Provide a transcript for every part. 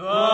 또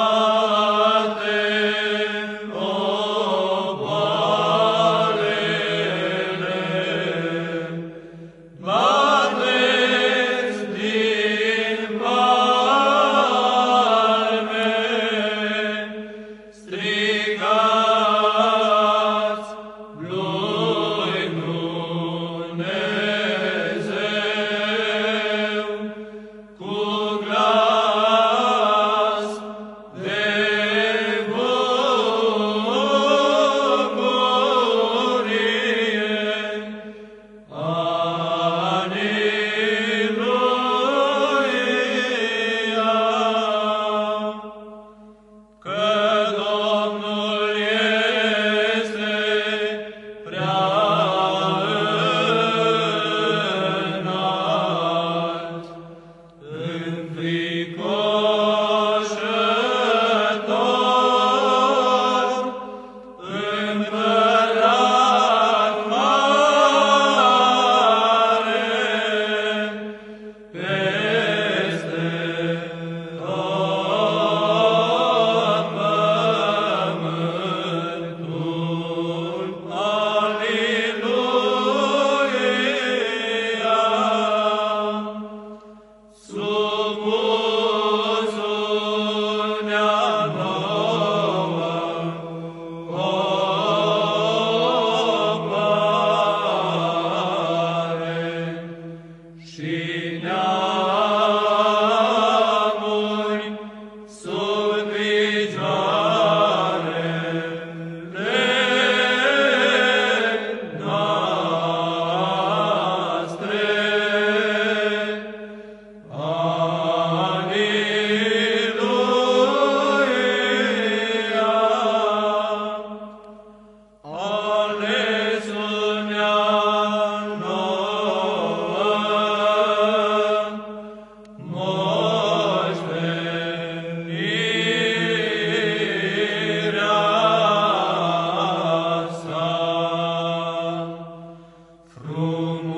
Om